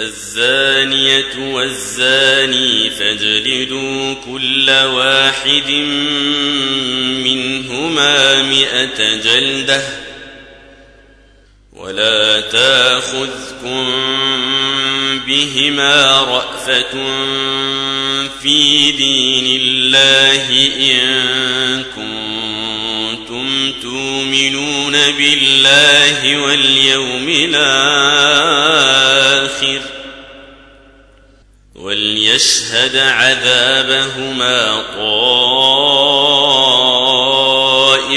الزانية والزاني فاجلدوا كل واحد منهما مئة جلدة ولا تاخذكم بهما رأفة في دين الله إن كنتم تؤمنون بالله واليوم الآخر وليشهد عذابهما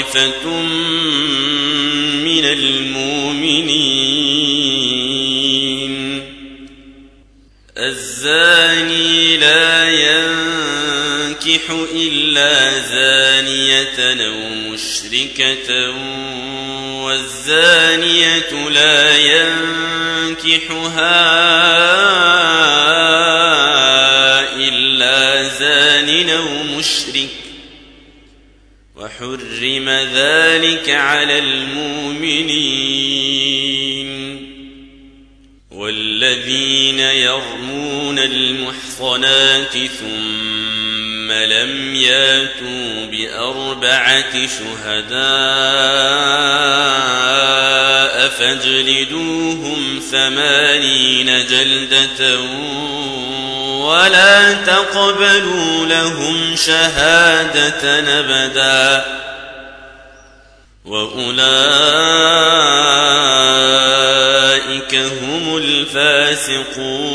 طائفة من المؤمنين الزاني لا ينكح إلا زانية أو مشركة والزانية لا ينكحها إلا زان أو مشرك وحرم ذلك على المؤمنين والذين يرمون المحصنات ثم لم ياتوا بأربعة شهداء فاجلدوهم ثمانين جلدة ولا تقبلوا لهم شهادة أبدا. وأولئك هم الفاسقون.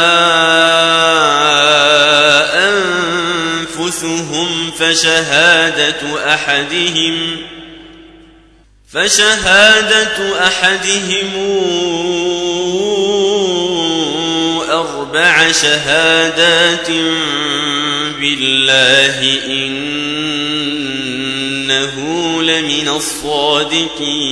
فشهادة أحدهم فشهادة أحدهم أربع شهادات بالله إنه لمن الصادقين.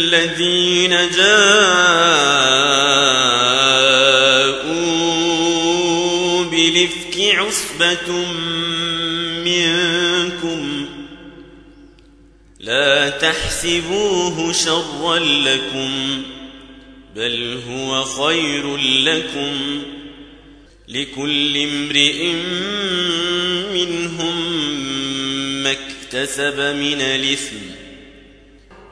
الذين جاءوا بالإفك عصبة منكم لا تحسبوه شرا لكم بل هو خير لكم لكل امرئ منهم ما اكتسب من الإثم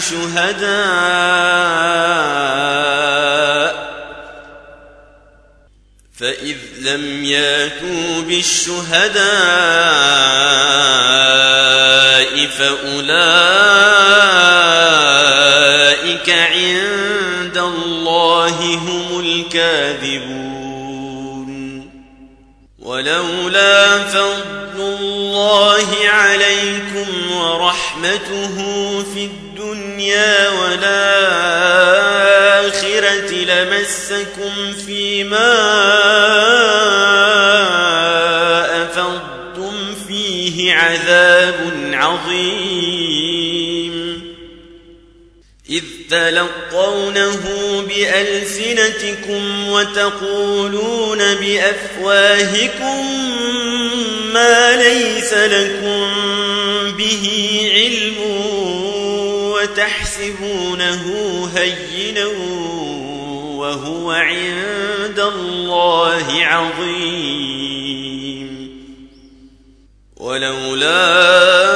شهداء. فإذ لم ياتوا بالشهداء فأولئك عند الله هم الكاذبون. ولولا فضل الله عليكم ورحمته الدنيا والآخرة لمسكم فيما أفضتم فيه عذاب عظيم. إذ تلقونه بألسنتكم وتقولون بأفواهكم ما ليس لكم به علم. وتحسبونه هينا وهو عند الله عظيم. ولولا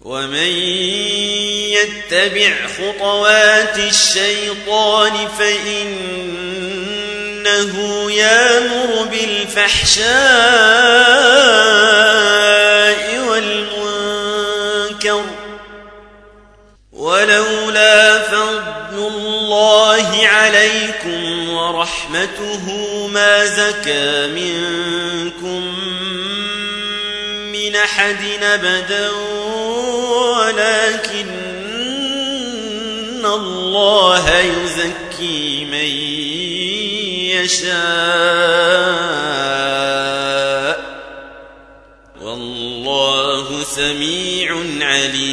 ومن يتبع خطوات الشيطان فإنه يامر بالفحشاء والمنكر ولولا فضل الله عليكم ورحمته ما زكى منكم من أحد أبدا ولكن الله يزكي من يشاء. والله سميع عليم.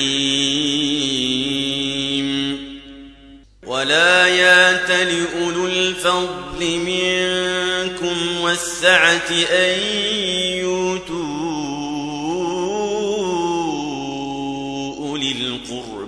ولا يات لأولو الفضل منكم والسعة أن يؤتوا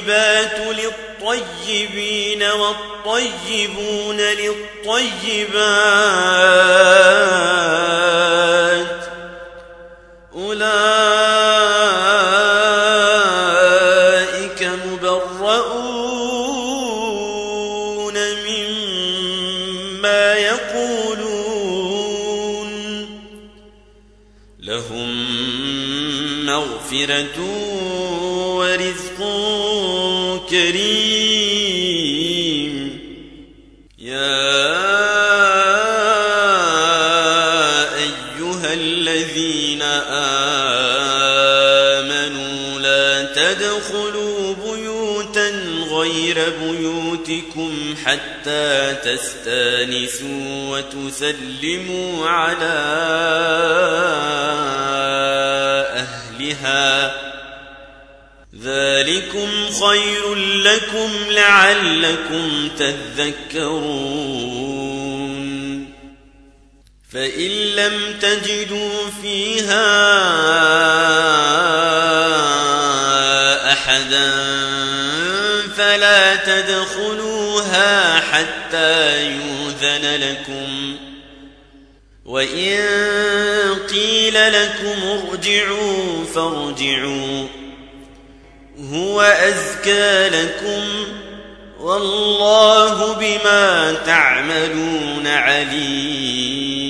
والطيبات للطيبين والطيبون للطيبات حتى تستانسوا وتسلموا على أهلها. ذلكم خير لكم لعلكم تذكرون. فإن لم تجدوا فيها أحدا فلا تدخلوها حتى يوذن لكم. وإن قيل لكم ارجعوا فارجعوا. هو أزكى لكم والله بما تعملون عليم.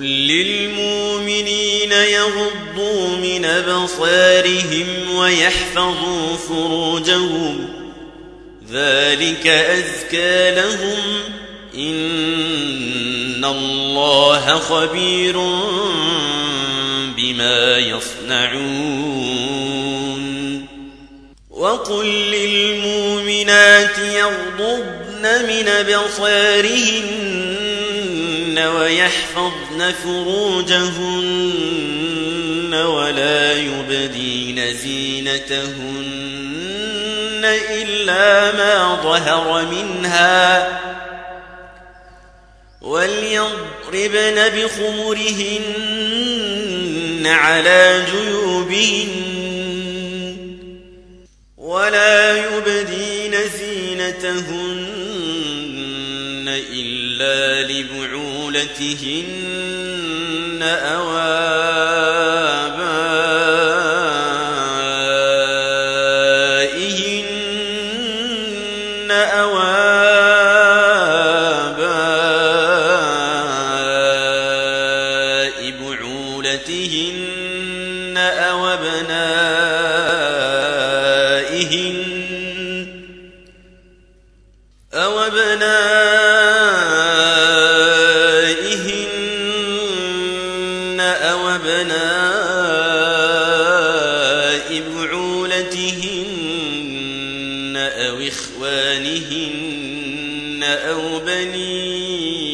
قل للمؤمنين يغضوا من أبصارهم ويحفظوا فروجهم. ذلك أزكى لهم. إن الله خبير بما يصنعون. وقل للمؤمنات يغضضن من بصارهن ويحفظن فروجهن ولا يبدين زينتهن إلا ما ظهر منها وليضربن بخمرهن على جيوبهن ولا يبدين زينتهن إلا لبعولتهن أو آبائهن أو إخوانهن أو بني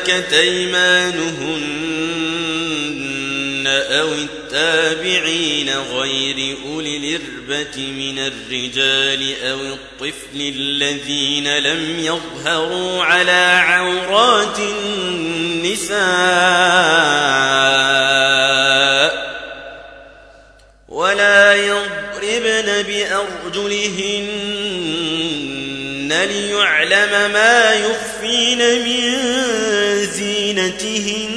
ملكت أيمانهن أو التابعين غير أولي الإربة من الرجال أو الطفل الذين لم يظهروا على عورات النساء ولا يضربن بأرجلهن ليعلم ما يخفين من زينتهن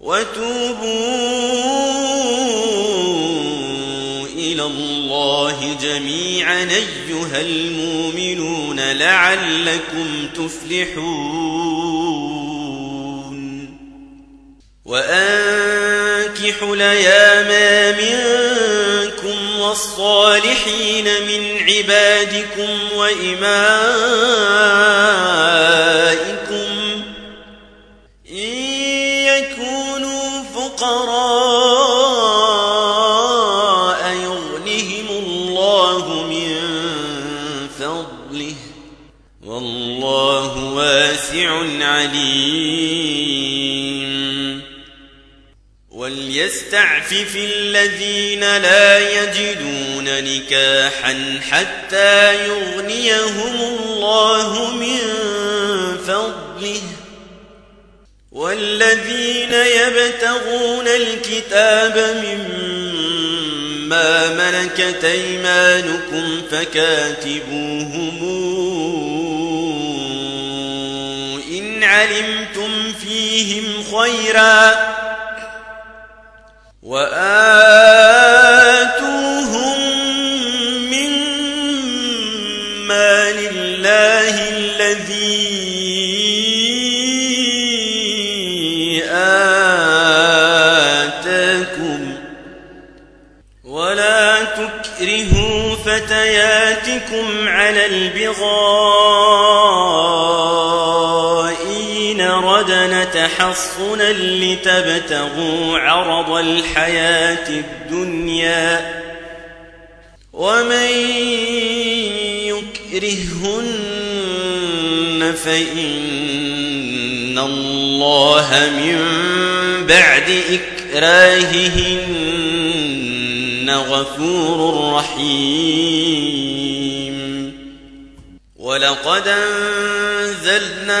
وتوبوا إلى الله جميعا أيها المؤمنون لعلكم تفلحون وأنكحوا الأيام منكم والصالحين من عبادكم وإمائكم وليستعفف الذين لا يجدون نكاحا حتى يغنيهم الله من فضله. والذين يبتغون الكتاب مما ملكت أيمانكم فكاتبوهم. إن علمتم فيهم خيرا. واتوهم تحصنا لتبتغوا عرض الحياة الدنيا. ومن يكرهن فإن الله من بعد إكراههن غفور رحيم. ولقد أنزلنا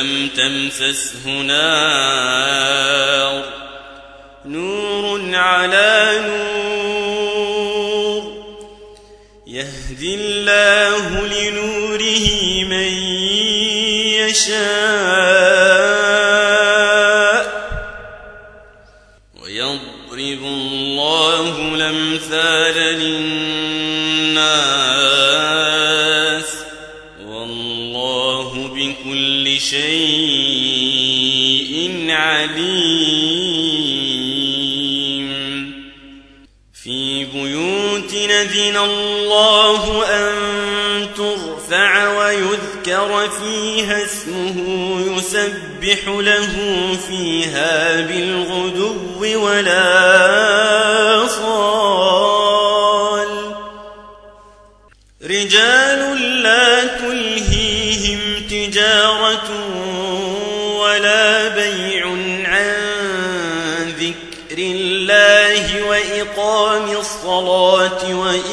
لم تمسسه نار. نور على نور. يهدي الله لنوره من يشاء. ويضرب يضرب الله الأمثال للناس. شيء عليم. في بيوت نذن الله أن ترفع ويذكر فيها اسمه يسبح له فيها بالغدو ولا وإقام الصلاة وإيتاء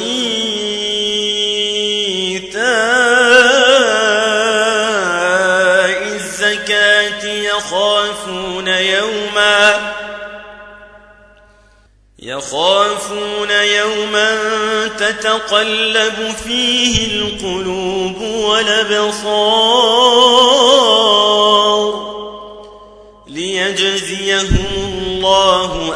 الزكاة يخافون يوما يخافون يوما تتقلب فيه القلوب والأبصار ليجزيهم الله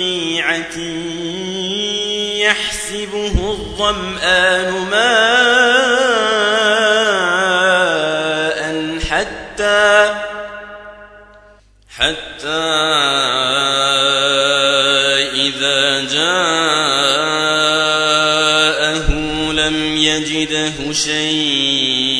بقيعة يحسبه الظمآن ماء حتى حتى إذا جاءه لم يجده شيئا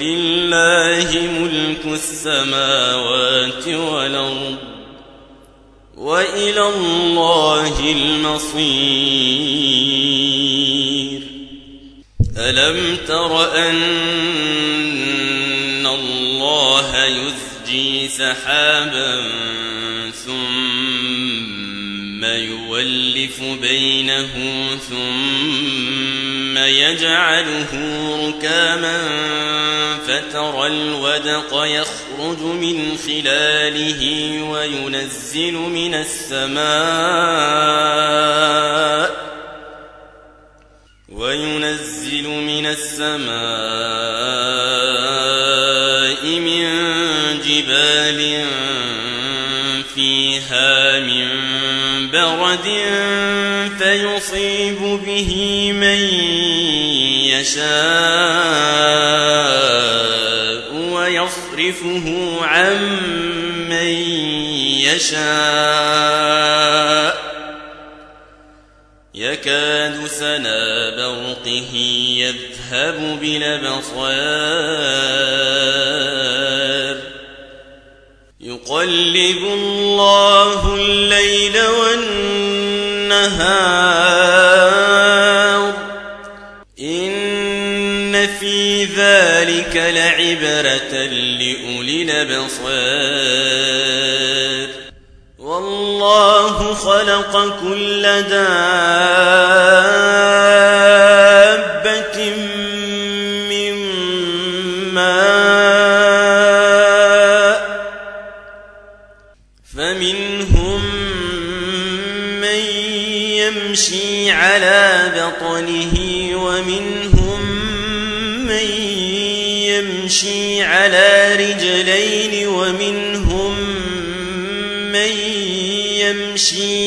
ولله ملك السماوات والأرض وإلى الله المصير. ألم تر أن الله يزجي سحابا ثم يولف بينه ثم يجعله ركاما فترى الودق يخرج من خلاله وينزل من السماء وينزل من السماء من جبال فيها من برد فيصيب به من يشاء ويصرفه عن من يشاء. يكاد سنا برقه يذهب بالأبصار. يقلب الله الليل والنهار ذلك لعبرة لأولي الأبصار. والله خلق كل دابة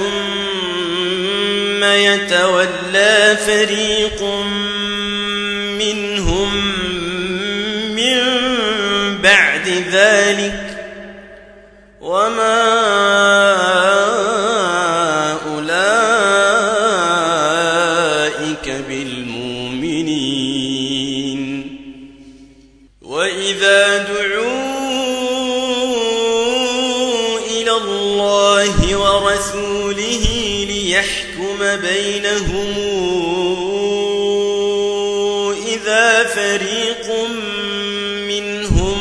ثم يتولى فريق منهم من بعد ذلك وما الله ورسوله ليحكم بينهم إذا فريق منهم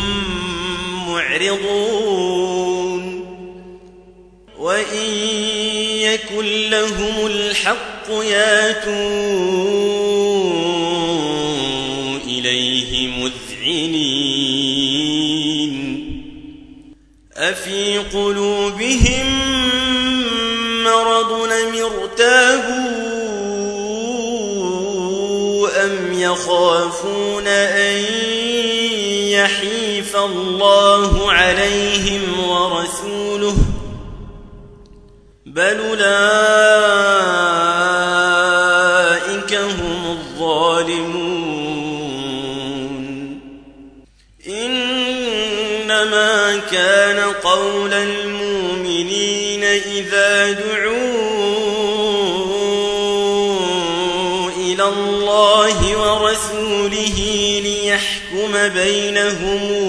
معرضون. وإن يكن لهم الحق ياتوا إليه مذعنين. أفي قلوبهم الله عليهم ورسوله بل أولئك هم الظالمون. إنما كان قول المؤمنين إذا دعوا إلى الله ورسوله ليحكم بينهم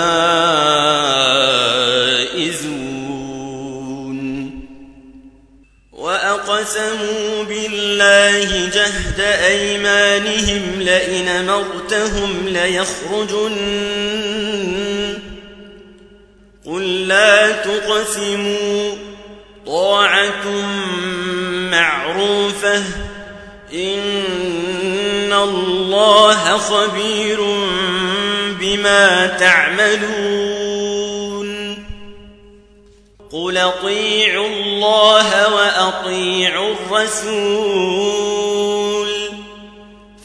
بالله جهد أيمانهم لئن مرتهم ليخرجن. قل لا تقسموا طاعة معروفة. إن الله خبير بما تعملون. قل اطيعوا الله واطيعوا الرسول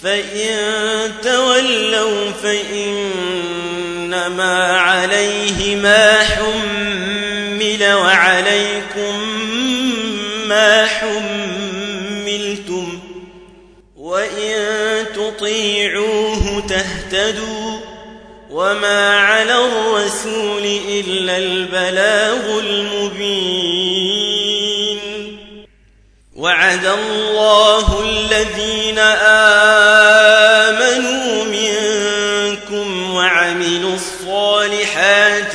فان تولوا فانما عليه ما حمل وعليكم ما حملتم وإن تطيعوه تهتدوا وما على الرسول إلا البلاغ المبين وعد الله الذين آمنوا منكم وعملوا الصالحات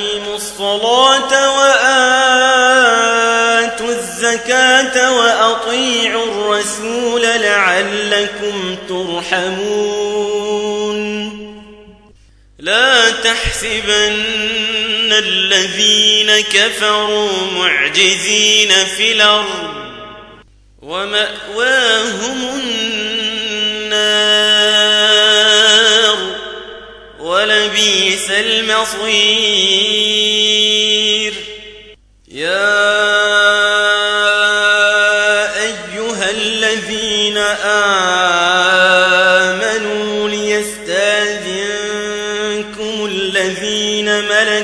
الرسول لعلكم ترحمون. لا تحسبن الذين كفروا معجزين في الأرض ومأواهم النار ولبيس المصير. يا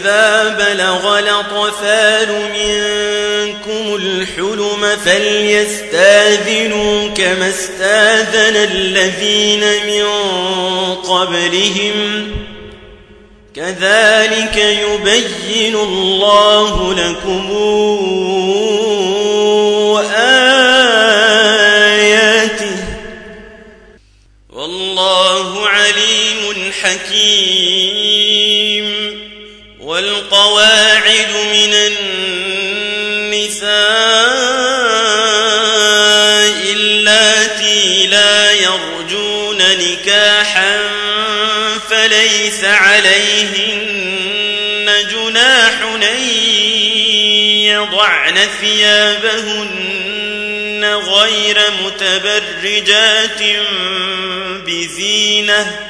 وإذا بلغ الأطفال منكم الحلم فليستاذنوا كما استاذن الذين من قبلهم كذلك يبين الله لكم آياته والله عليم حكيم والقواعد من النساء اللاتي لا يرجون نكاحا فليس عليهن جناح أن يضعن ثيابهن غير متبرجات بزينة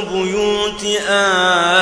بيوت آه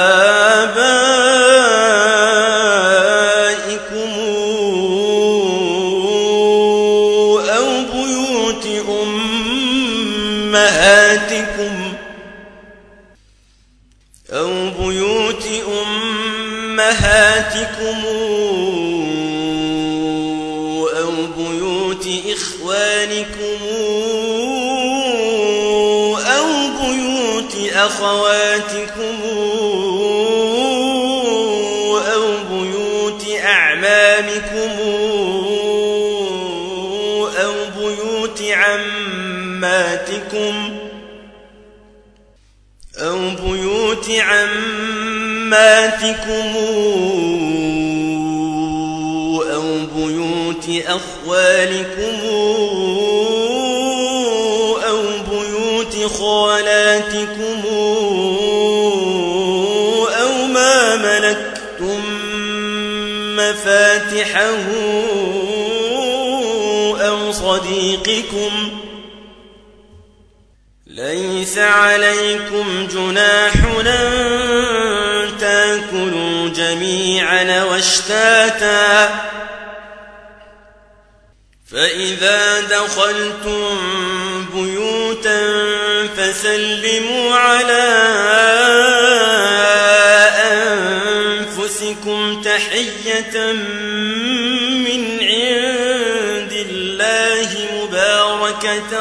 عماتكم أو بيوت أخوالكم أو بيوت خالاتكم أو ما ملكتم مفاتحه أو صديقكم ليس عليكم جناح تاكلوا جميعا واشتاتا. فإذا دخلتم بيوتا فسلموا على أنفسكم تحية من عند الله مباركة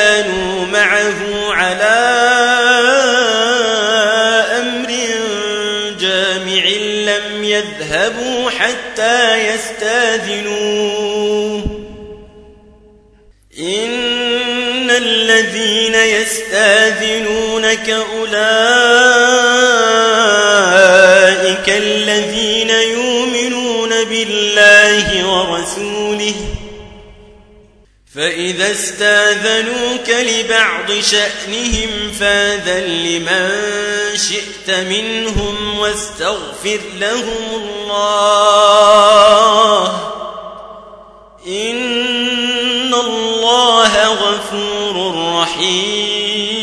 حتى يستاذنوه إن الذين يستاذنونك أولئك الذين يؤمنون بالله ورسوله. فإذا استاذنوك لبعض شأنهم فاذن لمن شئت منهم واستغفر لهم الله. إن الله غفور رحيم.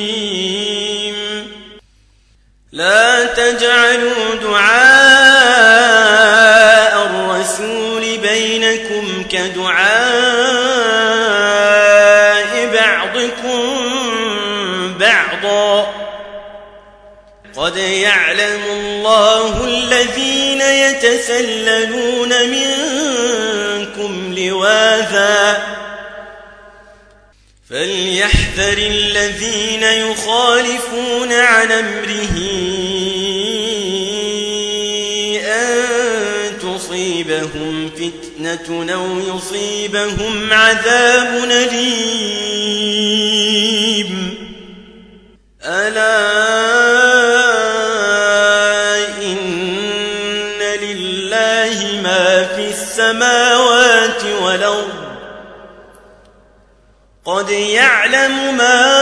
لا تجعلوا دعاء يتسللون منكم لواذا فليحذر الذين يخالفون عن أمره أن تصيبهم فتنة أو يصيبهم عذاب أليم. ألا لله ما في السماوات والأرض. قد يعلم ما